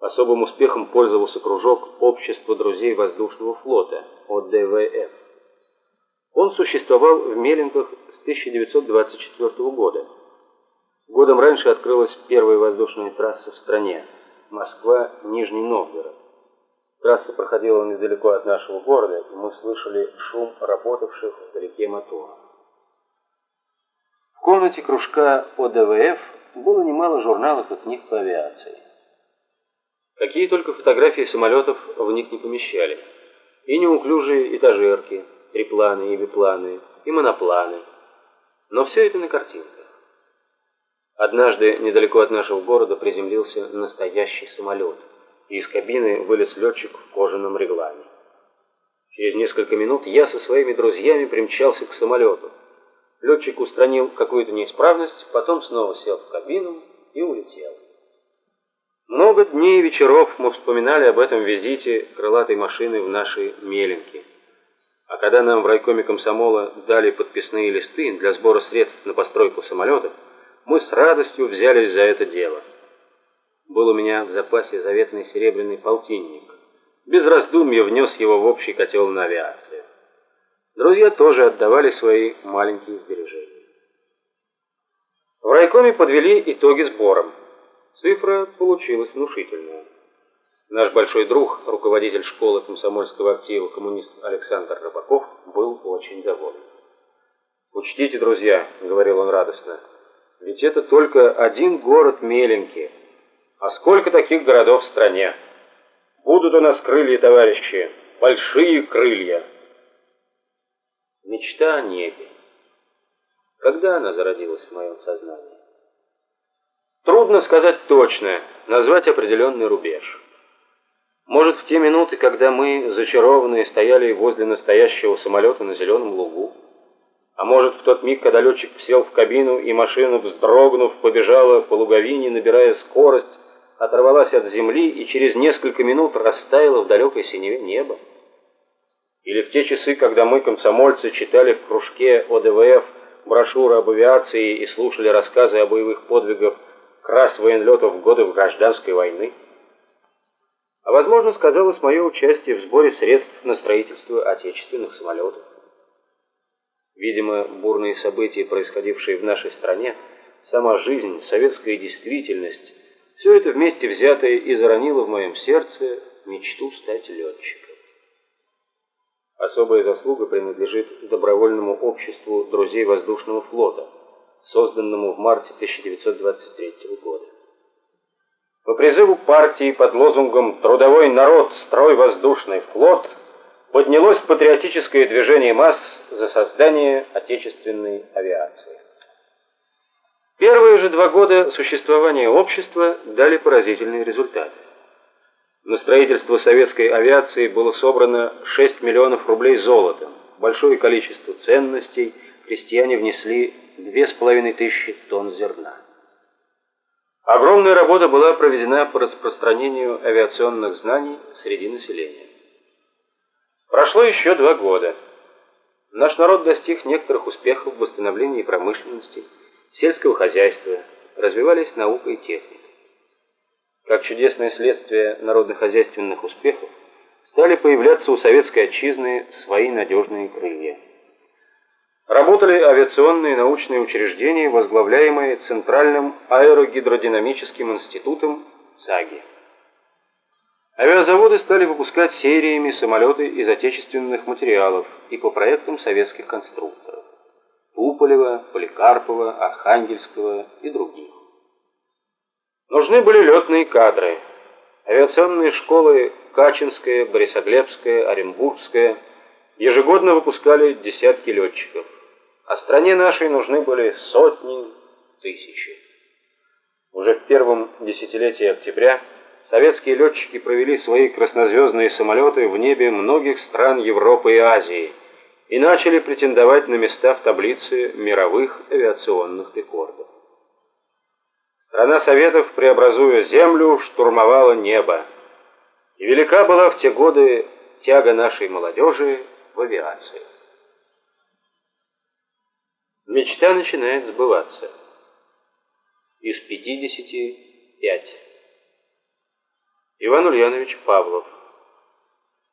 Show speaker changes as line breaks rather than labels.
Особым успехом пользовался кружок Общества друзей воздушного флота, ОДВФ. Он существовал в Меленках с 1924 года. Годом раньше открылась первая воздушная трасса в стране Москва-Нижний Новгород. Трасса проходила недалеко от нашего города, и мы слышали шум работавших вдалеке моторов. В комнате кружка ОДВФ было немало журналов и книг по авиации. Какие только фотографии самолетов в них не помещали. И неуклюжие этажерки, трипланы и бипланы, и монопланы. Но все это на картинках. Однажды недалеко от нашего города приземлился настоящий самолет, и из кабины вылез летчик в кожаном реглане. Через несколько минут я со своими друзьями примчался к самолету. Летчик устранил какую-то неисправность, потом снова сел в кабину и улетел. Много дней и вечеров мы вспоминали об этом визите крылатой машины в наши Меленки. А когда нам в райкоме комсомола дали подписные листы для сбора средств на постройку самолетов, мы с радостью взялись за это дело. Был у меня в запасе заветный серебряный полтинник. Без раздумья внес его в общий котел на авиацию. Друзья тоже отдавали свои маленькие сбережения. В райкоме подвели итоги сбором. Цифра получилась внушительная. Наш большой друг, руководитель школы комсомольского актива, коммунист Александр Рыбаков, был очень доволен. «Учтите, друзья», — говорил он радостно, — «ведь это только один город Меленки. А сколько таких городов в стране? Будут у нас крылья, товарищи, большие крылья». Мечта о небе. Когда она зародилась в моем сознании? Трудно сказать точно, назвать определенный рубеж. Может, в те минуты, когда мы, зачарованные, стояли возле настоящего самолета на зеленом лугу? А может, в тот миг, когда летчик сел в кабину, и машина, вздрогнув, побежала по луговине, набирая скорость, оторвалась от земли и через несколько минут растаяла в далекой синеве неба? Или в те часы, когда мы, комсомольцы, читали в кружке ОДВФ брошюры об авиации и слушали рассказы о боевых подвигах крас военлетов в годы гражданской войны. А возможно, сказалось мое участие в сборе средств на строительство отечественных самолетов. Видимо, бурные события, происходившие в нашей стране, сама жизнь, советская действительность, все это вместе взятое и заронило в моем сердце мечту стать летчиком. Особая заслуга принадлежит добровольному обществу друзей воздушного флота – созданному в марте 1923 года. По призыву партии под лозунгом «Трудовой народ, строй воздушный флот» поднялось патриотическое движение масс за создание отечественной авиации. Первые же два года существования общества дали поразительные результаты. На строительство советской авиации было собрано 6 миллионов рублей золотом, большое количество ценностей – крестьяне внесли две с половиной тысячи тонн зерна. Огромная работа была проведена по распространению авиационных знаний среди населения. Прошло еще два года. Наш народ достиг некоторых успехов в восстановлении промышленности, сельского хозяйства, развивались наука и техника. Как чудесное следствие народно-хозяйственных успехов, стали появляться у советской отчизны свои надежные крылья. Работали авиационные научные учреждения, возглавляемые Центральным аэрогидродинамическим институтом ЦАГИ. Авиазаводы стали выпускать сериями самолеты из отечественных материалов и по проектам советских конструкторов – Туполева, Поликарпова, Архангельского и других. Нужны были летные кадры. Авиационные школы Качинская, Борисоглебская, Оренбургская ежегодно выпускали десятки летчиков а стране нашей нужны были сотни, тысячи. Уже в первом десятилетии октября советские летчики провели свои краснозвездные самолеты в небе многих стран Европы и Азии и начали претендовать на места в таблице мировых авиационных рекордов. Страна Советов, преобразуя землю, штурмовала небо. И велика была в те годы тяга нашей молодежи в авиации. Мечта начинает сбываться. Из 55. Иван Ульянович Павлов